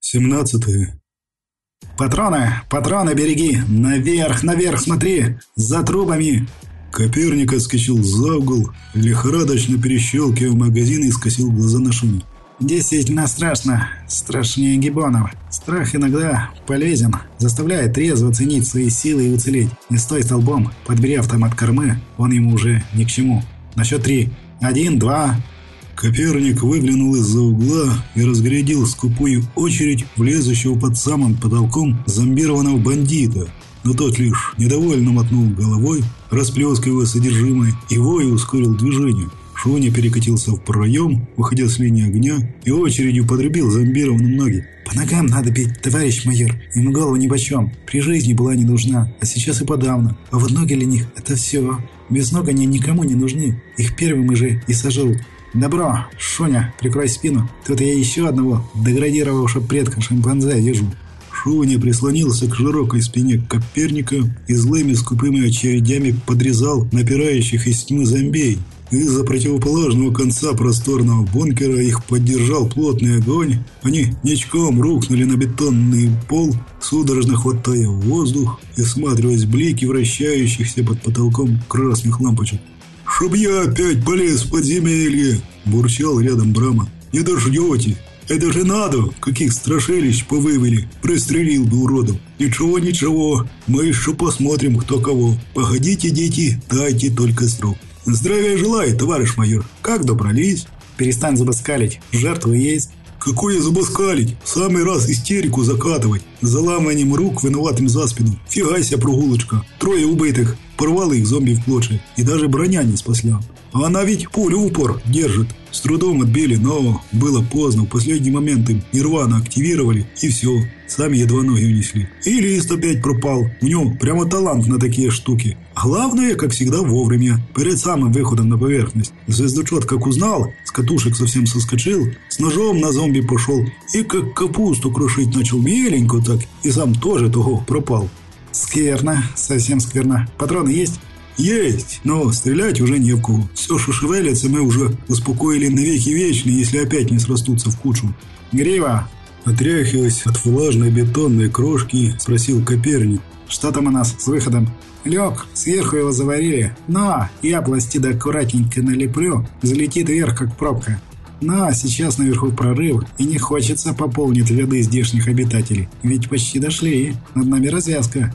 Семнадцатое. «Патроны! Патроны береги! Наверх, наверх смотри! За трубами!» Коперник отскочил за угол, лихорадочно перещелкивая магазин и скосил глаза на шум. «Действительно страшно. Страшнее гибонов. Страх иногда полезен, заставляет трезво ценить свои силы и уцелеть. Не стой столбом, подбери автомат кормы, он ему уже ни к чему. На счет три. Один, два...» Коперник выглянул из-за угла и разглядел скупую очередь влезущего под самым потолком зомбированного бандита. Но тот лишь недовольно мотнул головой, расплескивая содержимое, и вой ускорил движение. Шоня перекатился в проем, выходя с линии огня, и очередью подрубил зомбированным ноги. «По ногам надо бить, товарищ майор. Ему голову нипочем. При жизни была не нужна, а сейчас и подавно. А вот ноги для них – это все. Без ног они никому не нужны. Их первым же и сожрут. «Добро, Шуня, прикрой спину. Тут я еще одного деградировавшего предка шимпанзе вижу». Шуня прислонился к широкой спине Коперника и злыми скупыми очередями подрезал напирающих из тьмы зомбей. Из-за противоположного конца просторного бункера их поддержал плотный огонь. Они ничком рухнули на бетонный пол, судорожно хватая воздух и всматриваясь блики вращающихся под потолком красных лампочек. «Чтоб я опять полез в подземелье!» – бурчал рядом Брама. «Не дождете! Это же надо! Каких страшилищ повывели! Пристрелил бы уродов! Ничего, ничего! Мы еще посмотрим, кто кого! Погодите, дети, дайте только срок!» «Здравия желаю, товарищ майор! Как добрались?» «Перестань забаскалить! Жертвы есть!» «Какое забаскалить? В самый раз истерику закатывать! Заламыванием рук виноватым за спину! Фигайся, прогулочка! Трое убитых! Порвало их зомби в клочья, и даже броня не спасла. А она ведь пулю в упор держит. С трудом отбили, но было поздно. В последний момент им нирвана активировали, и все. Сами едва ноги унесли. И лист опять пропал. У него прямо талант на такие штуки. Главное, как всегда, вовремя. Перед самым выходом на поверхность. Звездочет как узнал, с катушек совсем соскочил, с ножом на зомби пошел и как капусту крушить начал меленько так, и сам тоже того пропал. Скверно, совсем скверно. Патроны есть? Есть, но стрелять уже не в кого. Все, что шевелится, мы уже успокоили навеки вечные, если опять не срастутся в кучу. Грива! Отряхиваясь от влажной бетонной крошки, спросил Коперник. Что там у нас с выходом? Лег, сверху его заварили. Но я пластида аккуратненько налеплю, залетит вверх, как пробка. Но сейчас наверху прорыв, и не хочется пополнить ряды здешних обитателей. Ведь почти дошли, над нами развязка.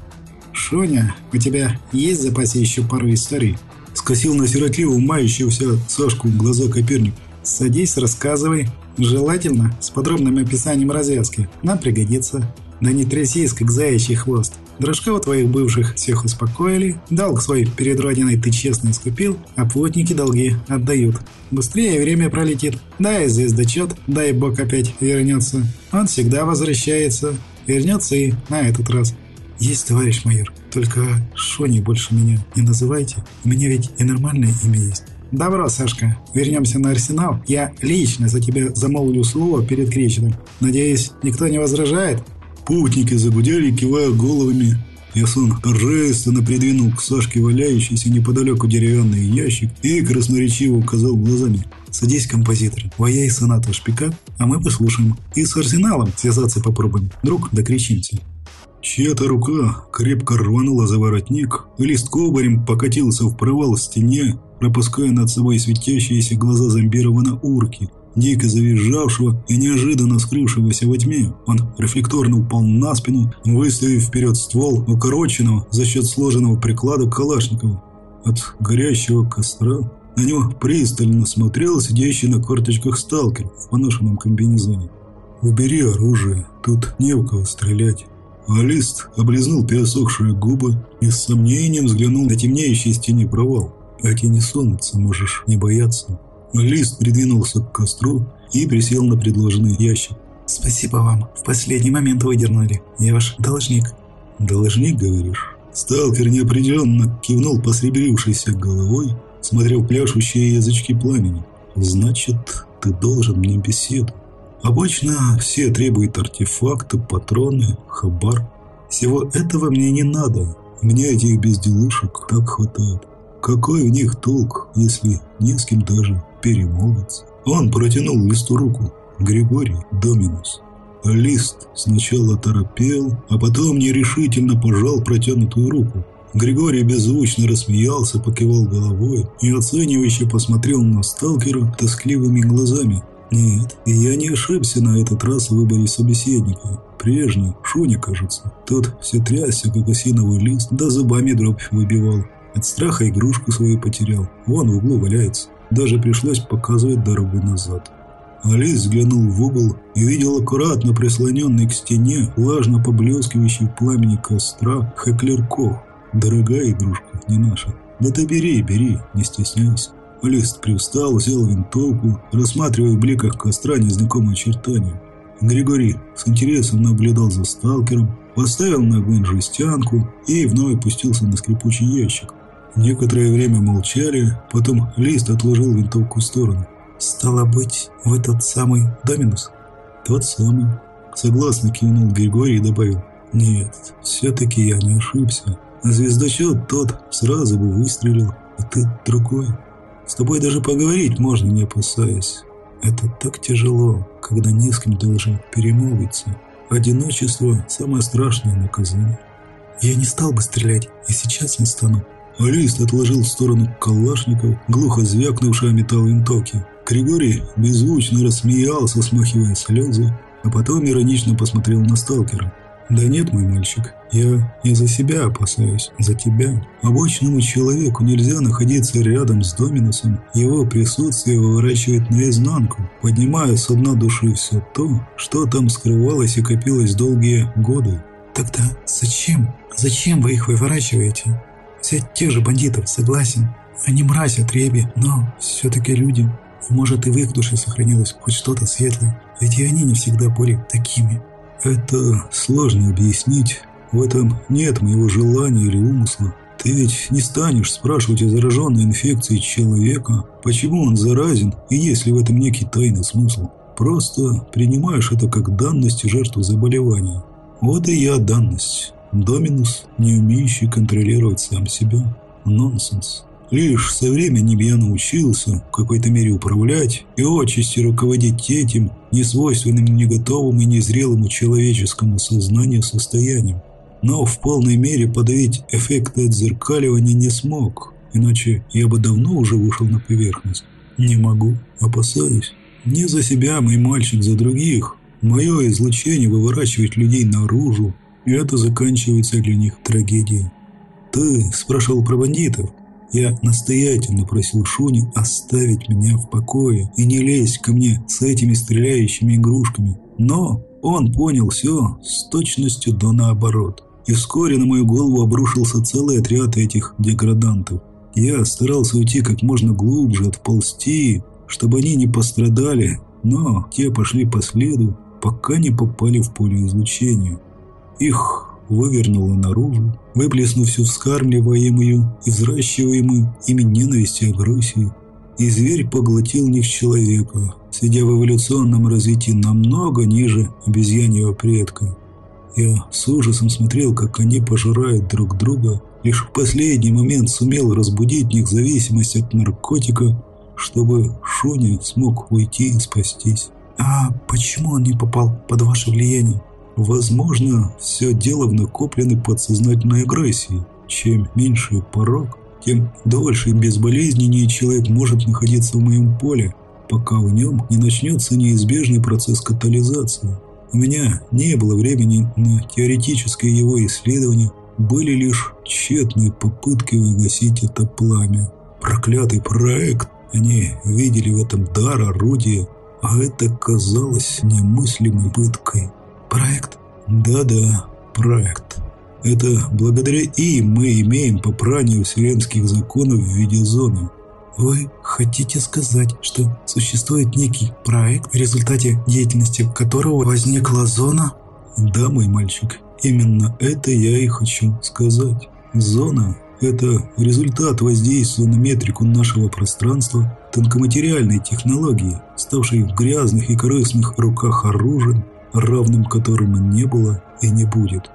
Шоня, у тебя есть в запасе еще пару историй? Скосил на сиротливо мающегося Сашку глаза Коперник. Садись, рассказывай. Желательно с подробным описанием развязки. Нам пригодится. Да не трясись, как заячий хвост. Дружков твоих бывших всех успокоили, долг свой перед родиной ты честно искупил, а плотники долги отдают. Быстрее время пролетит. Дай звездочет, дай бог опять вернется. Он всегда возвращается. Вернется и на этот раз. Есть, товарищ майор, только Шони больше меня не называйте. У меня ведь и нормальное имя есть. Добро, Сашка. Вернемся на арсенал. Я лично за тебя замолвлю слово перед кречетом. Надеюсь, никто не возражает? Путники загудели, кивая головами. Ясон торжественно придвинул к Сашке валяющийся неподалеку деревянный ящик и красноречиво указал глазами. «Садись, композитор, ваяй сонату шпика, а мы послушаем. И с арсеналом связаться попробуем. Друг, докричимся». Чья-то рука крепко рванула за воротник, лист кобарем покатился в провал в стене, пропуская над собой светящиеся глаза зомбированной урки – дико завизжавшего и неожиданно скрывшегося во тьме. Он рефлекторно упал на спину, выставив вперед ствол, укороченного за счет сложенного приклада Калашникова. От горящего костра на него пристально смотрел сидящий на корточках сталкер в поношенном комбинезоне. «Убери оружие, тут не в кого стрелять». Алист облизнул пересохшие губы и с сомнением взглянул на темнеющий стене провал. «Эти не сунутся, можешь не бояться». Лист придвинулся к костру и присел на предложенный ящик. «Спасибо вам. В последний момент выдернули. Я ваш должник». «Должник, говоришь?» Сталкер неопределенно кивнул посребрившейся головой, смотрел пляшущие язычки пламени. «Значит, ты должен мне беседу. Обычно все требуют артефакты, патроны, хабар. Всего этого мне не надо. Мне этих безделушек так хватает. Какой в них толк, если не с кем даже перемолвиться. Он протянул листу руку. Григорий Доминус. Лист сначала торопел, а потом нерешительно пожал протянутую руку. Григорий беззвучно рассмеялся, покивал головой и оценивающе посмотрел на сталкера тоскливыми глазами. Нет, я не ошибся на этот раз в выборе собеседника. Прежний, Шуня, кажется. Тот все трясся, как осиновый лист, да зубами дробь выбивал. От страха игрушку свою потерял. Вон в углу валяется. Даже пришлось показывать дорогу назад. Алис взглянул в угол и видел аккуратно прислоненный к стене, влажно поблескивающий в пламени костра, Хеклерков. Дорогая игрушка, не наша. Да ты бери, бери, не стесняйся. Алист привстал, взял винтовку, рассматривая в бликах костра незнакомые очертания. Григорий с интересом наблюдал за сталкером, поставил на огонь жестянку и вновь опустился на скрипучий ящик. Некоторое время молчали, потом Лист отложил винтовку в сторону. «Стало быть, вы тот самый Доминус?» «Тот самый», — согласно кивнул Григорий и добавил. «Нет, все-таки я не ошибся. Звездочет тот сразу бы выстрелил, а ты другой. С тобой даже поговорить можно, не опасаясь. Это так тяжело, когда не с кем должен перемолвиться. Одиночество – самое страшное наказание. Я не стал бы стрелять, и сейчас не стану. Алист отложил в сторону калашников, глухо звякнувший о металл винтовки. Григорий беззвучно рассмеялся, смахивая слезы, а потом иронично посмотрел на сталкера. «Да нет, мой мальчик, я не за себя опасаюсь, за тебя. Обычному человеку нельзя находиться рядом с Доминусом. Его присутствие выворачивает наизнанку, поднимая с дна души все то, что там скрывалось и копилось долгие годы. Тогда зачем? Зачем вы их выворачиваете? Взять тех же бандитов, согласен. Они мразь отребье, но все-таки люди. Может и в их душе сохранилось хоть что-то светлое, ведь и они не всегда были такими. Это сложно объяснить. В этом нет моего желания или умысла. Ты ведь не станешь спрашивать о зараженной инфекцией человека, почему он заразен и есть ли в этом некий тайный смысл. Просто принимаешь это как данность жертвы заболевания. Вот и я данность. Доминус, не умеющий контролировать сам себя. Нонсенс. Лишь со временем я научился в какой-то мере управлять и отчасти руководить этим несвойственным, не готовым и незрелому человеческому сознанию состоянием. Но в полной мере подавить эффекты отзеркаливания не смог, иначе я бы давно уже вышел на поверхность. Не могу, опасаюсь. Не за себя, мой мальчик, за других. Мое излучение выворачивает людей наружу, и это заканчивается для них трагедией. Ты спрашивал про бандитов. Я настоятельно просил Шуни оставить меня в покое и не лезть ко мне с этими стреляющими игрушками. Но он понял все с точностью до наоборот. И вскоре на мою голову обрушился целый отряд этих деградантов. Я старался уйти как можно глубже, отползти, чтобы они не пострадали, но те пошли по следу, пока не попали в поле излучения. Их вывернула наружу, выплеснув всю вскармливаемую и взращиваемую ими ненависть и агрессию. И зверь поглотил них человека, сидя в эволюционном развитии намного ниже обезьяньего предка. Я с ужасом смотрел, как они пожирают друг друга, лишь в последний момент сумел разбудить в них зависимость от наркотика, чтобы Шуни смог уйти и спастись. «А почему он не попал под ваше влияние?» Возможно, все дело в накопленной подсознательной агрессии. Чем меньше порог, тем дольше и безболезненнее человек может находиться в моем поле, пока в нем не начнется неизбежный процесс катализации. У меня не было времени на теоретическое его исследование, были лишь тщетные попытки выносить это пламя. Проклятый проект, они видели в этом дар, орудие, а это казалось немыслимой пыткой. Проект? Да-да, проект. Это благодаря им мы имеем попрание вселенских законов в виде зоны. Вы хотите сказать, что существует некий проект, в результате деятельности которого возникла зона? Да, мой мальчик, именно это я и хочу сказать. Зона – это результат воздействия на метрику нашего пространства тонкоматериальной технологии, ставшей в грязных и корыстных руках оружием, равным которому не было и не будет.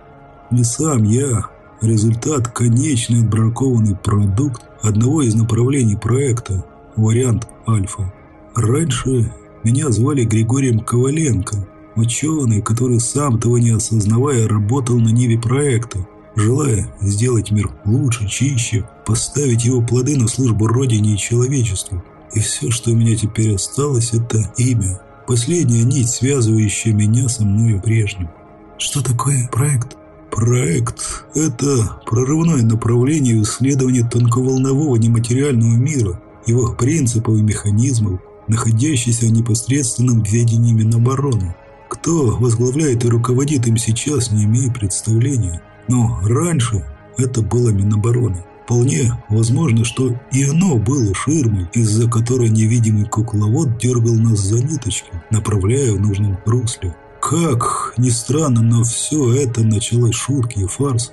Не сам я, результат – конечный отбракованный продукт одного из направлений проекта, вариант альфа. Раньше меня звали Григорием Коваленко, Ученый, который сам того не осознавая, работал на ниве проекта, желая сделать мир лучше, чище, поставить его плоды на службу Родине и человечеству. И все, что у меня теперь осталось, это имя. Последняя нить, связывающая меня со мною прежним. Что такое проект? Проект – это прорывное направление исследования тонковолнового нематериального мира, его принципов и механизмов, находящийся в непосредственном ведении Минобороны. Кто возглавляет и руководит им сейчас, не имею представления. Но раньше это было Минобороны. Вполне возможно, что и оно было ширмой, из-за которой невидимый кукловод дергал нас за ниточки, направляя в нужном русле. Как ни странно, но все это началось шутки и фарсы.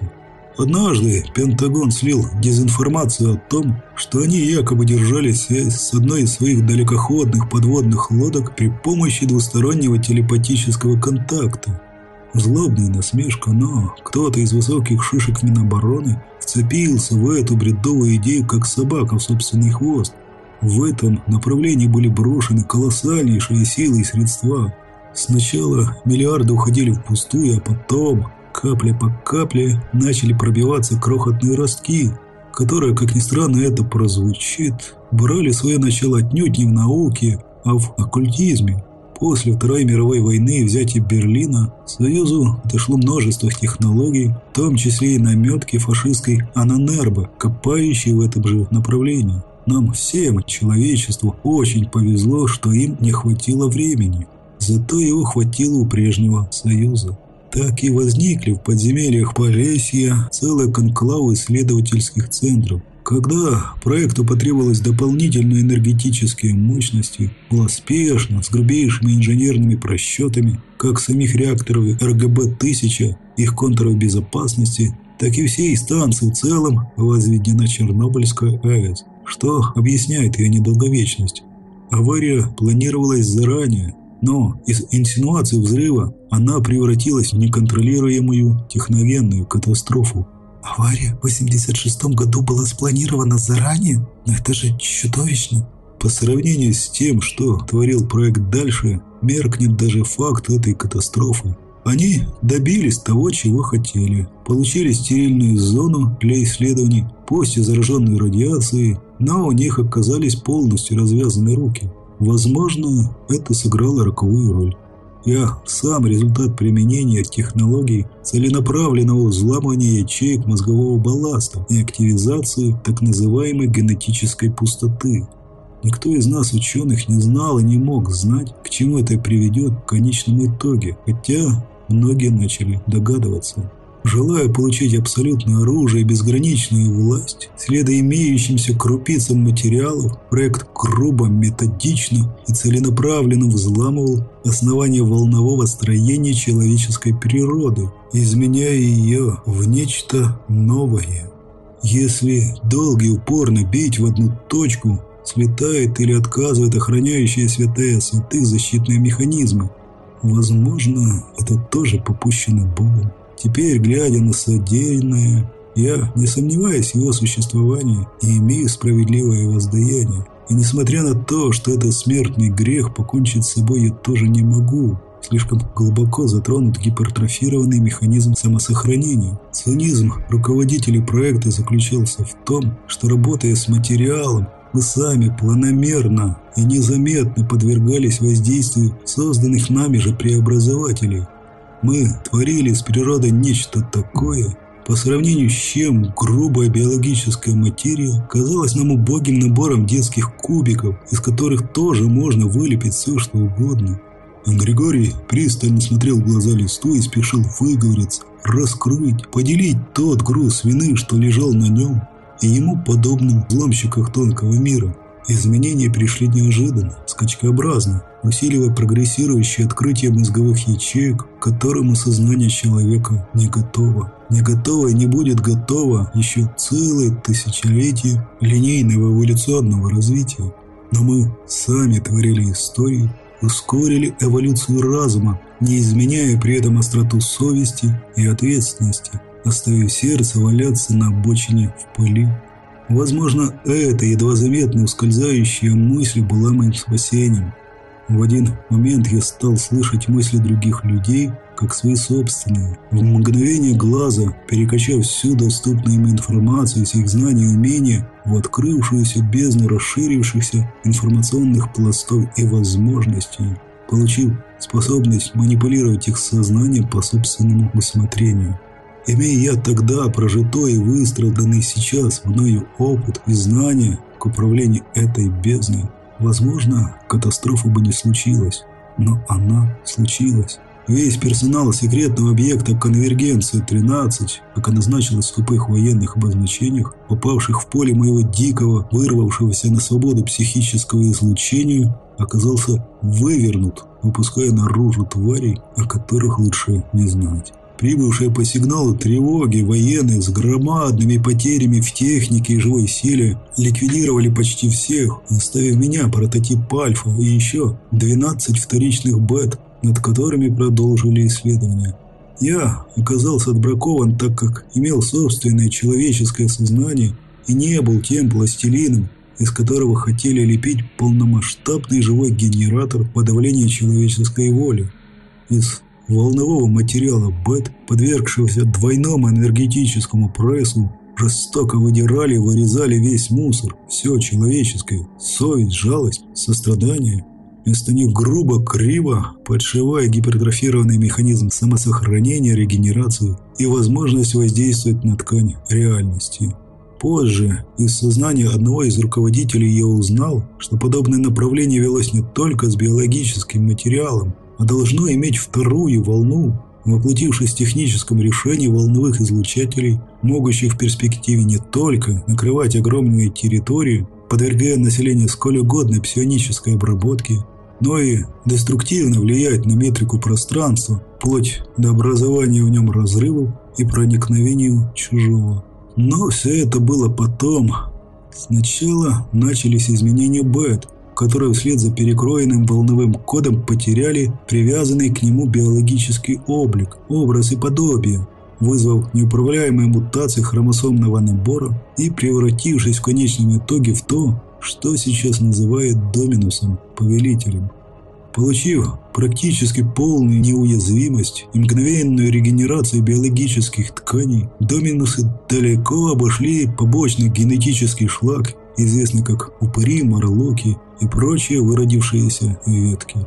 Однажды Пентагон слил дезинформацию о том, что они якобы держали связь с одной из своих далекоходных подводных лодок при помощи двустороннего телепатического контакта. Злобная насмешка, но кто-то из высоких шишек Минобороны вцепился в эту бредовую идею, как собака в собственный хвост. В этом направлении были брошены колоссальнейшие силы и средства. Сначала миллиарды уходили впустую, а потом капля по капле начали пробиваться крохотные ростки, которые, как ни странно это прозвучит, брали свое начало отнюдь не в науке, а в оккультизме. После Второй мировой войны и взятия Берлина Союзу отошло множество технологий, в том числе и наметки фашистской Ананербо, копающей в этом же направлении. Нам всем, человечеству, очень повезло, что им не хватило времени. Зато его хватило у прежнего Союза так и возникли в подземельях Полесья целые конклавы исследовательских центров. Когда проекту потребовалось дополнительные энергетические мощности, было спешно, с грубейшими инженерными просчетами, как самих реакторов РГБ-1000, их контуров безопасности, так и всей станции в целом возведена Чернобыльская АЭС, что объясняет ее недолговечность. Авария планировалась заранее, но из инсинуации взрыва она превратилась в неконтролируемую техновенную катастрофу. Авария в 86 году была спланирована заранее? Но это же чудовищно. По сравнению с тем, что творил проект дальше, меркнет даже факт этой катастрофы. Они добились того, чего хотели. Получили стерильную зону для исследований, пусть и зараженной радиацией, но у них оказались полностью развязаны руки. Возможно, это сыграло роковую роль. Я сам результат применения технологий целенаправленного взламывания ячеек мозгового балласта и активизации так называемой генетической пустоты. Никто из нас, ученых, не знал и не мог знать, к чему это приведет в конечном итоге, хотя многие начали догадываться. Желая получить абсолютное оружие и безграничную власть, следуя имеющимся крупицам материалов, проект грубо, методично и целенаправленно взламывал основание волнового строения человеческой природы, изменяя ее в нечто новое. Если долго и упорно бить в одну точку, слетает или отказывает охраняющие святая святых защитные механизмы. Возможно, это тоже попущено Богом. Теперь, глядя на содеянное, я не сомневаюсь в его существовании и имею справедливое воздаяние. И несмотря на то, что это смертный грех, покончить с собой я тоже не могу. Слишком глубоко затронут гипертрофированный механизм самосохранения. Цинизм руководителей проекта заключался в том, что работая с материалом, мы сами планомерно и незаметно подвергались воздействию созданных нами же преобразователей – мы творили с природой нечто такое, по сравнению с чем грубая биологическая материя казалась нам убогим набором детских кубиков, из которых тоже можно вылепить все, что угодно. А Григорий пристально смотрел в глаза листу и спешил выговориться, раскрыть, поделить тот груз вины, что лежал на нем, и ему подобным взломщиках тонкого мира – Изменения пришли неожиданно, скачкообразно, усиливая прогрессирующее открытие мозговых ячеек, к которому сознание человека не готово. Не готово и не будет готово еще целые тысячелетия линейного эволюционного развития. Но мы сами творили историю, ускорили эволюцию разума, не изменяя при этом остроту совести и ответственности, оставив сердце валяться на обочине в пыли. Возможно, эта едва заметная ускользающая мысль была моим спасением. В один момент я стал слышать мысли других людей, как свои собственные. В мгновение глаза, перекачав всю доступную им информацию с их знаний и умения в открывшуюся бездну расширившихся информационных пластов и возможностей, получив способность манипулировать их сознанием по собственному усмотрению. Имея я тогда прожитой и выстраданный сейчас мною опыт и знания к управлению этой бездной, возможно, катастрофа бы не случилась, но она случилась. Весь персонал секретного объекта «Конвергенция-13», как она значилась в тупых военных обозначениях, попавших в поле моего дикого, вырвавшегося на свободу психического излучения, оказался вывернут, выпуская наружу тварей, о которых лучше не знать. Прибывшие по сигналу тревоги военные с громадными потерями в технике и живой силе ликвидировали почти всех, оставив меня прототип Альфа и еще 12 вторичных бет, над которыми продолжили исследования. Я оказался отбракован, так как имел собственное человеческое сознание и не был тем пластилином, из которого хотели лепить полномасштабный живой генератор подавления человеческой воли. Из волнового материала БЭТ, подвергшегося двойному энергетическому прессу, жестоко выдирали и вырезали весь мусор, все человеческое, совесть, жалость, сострадание. Вместо них грубо, криво, подшивая гипертрофированный механизм самосохранения, регенерации и возможность воздействовать на ткань реальности. Позже из сознания одного из руководителей я узнал, что подобное направление велось не только с биологическим материалом, должно иметь вторую волну, воплотившись в техническом решении волновых излучателей, могущих в перспективе не только накрывать огромные территории, подвергая население сколь угодно псионической обработке, но и деструктивно влиять на метрику пространства, вплоть до образования в нем разрывов и проникновению чужого. Но все это было потом. Сначала начались изменения бет, которые вслед за перекроенным волновым кодом потеряли привязанный к нему биологический облик, образ и подобие, вызвав неуправляемые мутации хромосомного набора и превратившись в конечном итоге в то, что сейчас называют доминусом, повелителем. Получив практически полную неуязвимость и мгновенную регенерацию биологических тканей, доминусы далеко обошли побочный генетический шлак, известный как упыри, морлоки и прочие выродившиеся ветки.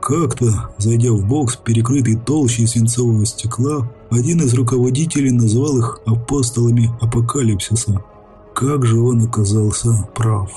Как-то, зайдя в бокс, перекрытый толщей свинцового стекла, один из руководителей назвал их апостолами апокалипсиса. Как же он оказался прав.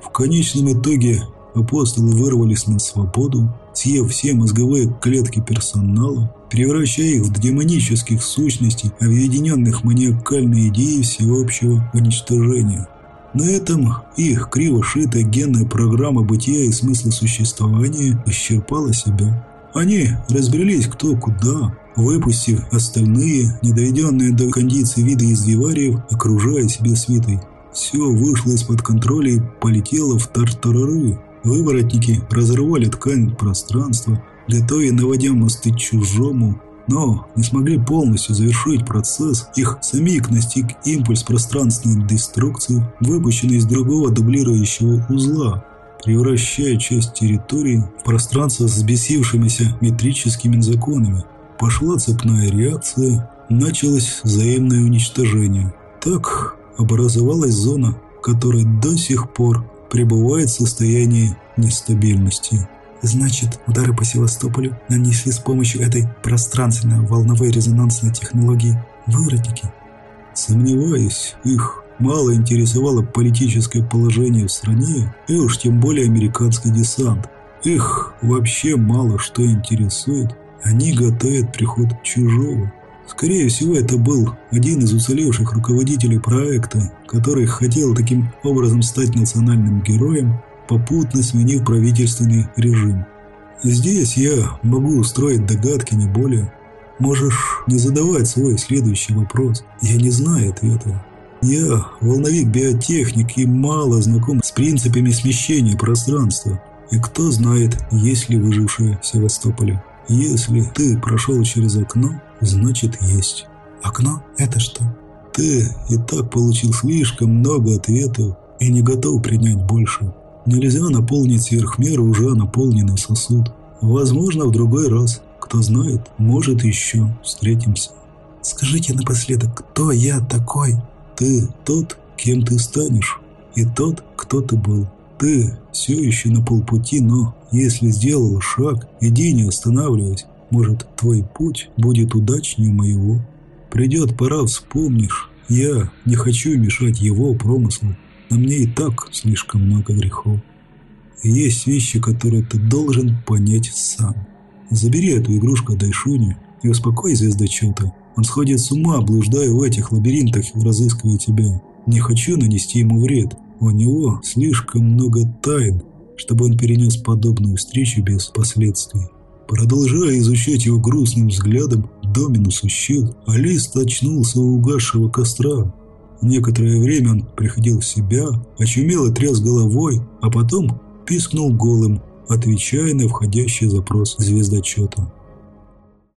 В конечном итоге апостолы вырвались на свободу, съев все мозговые клетки персонала, превращая их в демонических сущностей, объединенных маниакальной идеей всеобщего уничтожения. На этом их криво шитая генная программа бытия и смысла существования исчерпала себя. Они разбрелись кто куда, выпустив остальные, недоведенные до кондиции вида из вивариев, окружая себя свитой. Все вышло из-под контроля и полетело в тартарары. Выворотники разрывали ткань пространства, готовя наводя мосты чужому, но не смогли полностью завершить процесс, их самих настиг импульс пространственной деструкции, выпущенный из другого дублирующего узла, превращая часть территории в пространство с бесившимися метрическими законами. Пошла цепная реакция, началось взаимное уничтожение. Так образовалась зона, которая до сих пор пребывает в состоянии нестабильности. Значит, удары по Севастополю нанесли с помощью этой пространственной волновой резонансной технологии выворотники? Сомневаюсь, их мало интересовало политическое положение в стране, и уж тем более американский десант. Их вообще мало что интересует. Они готовят приход чужого. Скорее всего, это был один из уцелевших руководителей проекта, который хотел таким образом стать национальным героем, попутно сменив правительственный режим. Здесь я могу устроить догадки, не более. Можешь не задавать свой следующий вопрос. Я не знаю ответа. Я волновик-биотехник и мало знаком с принципами смещения пространства. И кто знает, есть ли выжившие в Севастополе. Если ты прошел через окно, значит есть. Окно – это что? Ты и так получил слишком много ответов и не готов принять больше. Нельзя наполнить сверх уже наполненный сосуд. Возможно, в другой раз. Кто знает, может еще встретимся. Скажите напоследок, кто я такой? Ты тот, кем ты станешь, и тот, кто ты был. Ты все еще на полпути, но если сделал шаг, иди не останавливаясь. Может, твой путь будет удачнее моего. Придет пора, вспомнишь. Я не хочу мешать его промыслу. На мне и так слишком много грехов. есть вещи, которые ты должен понять сам. Забери эту игрушку Дайшуни и успокой звездочета. Он сходит с ума, блуждая в этих лабиринтах и разыскивая тебя. Не хочу нанести ему вред. У него слишком много тайн, чтобы он перенес подобную встречу без последствий. Продолжая изучать его грустным взглядом, Доминус исчез, а Лист очнулся у угасшего костра. Некоторое время он приходил в себя, очумело тряс головой, а потом пискнул голым, отвечая на входящий запрос звездочета.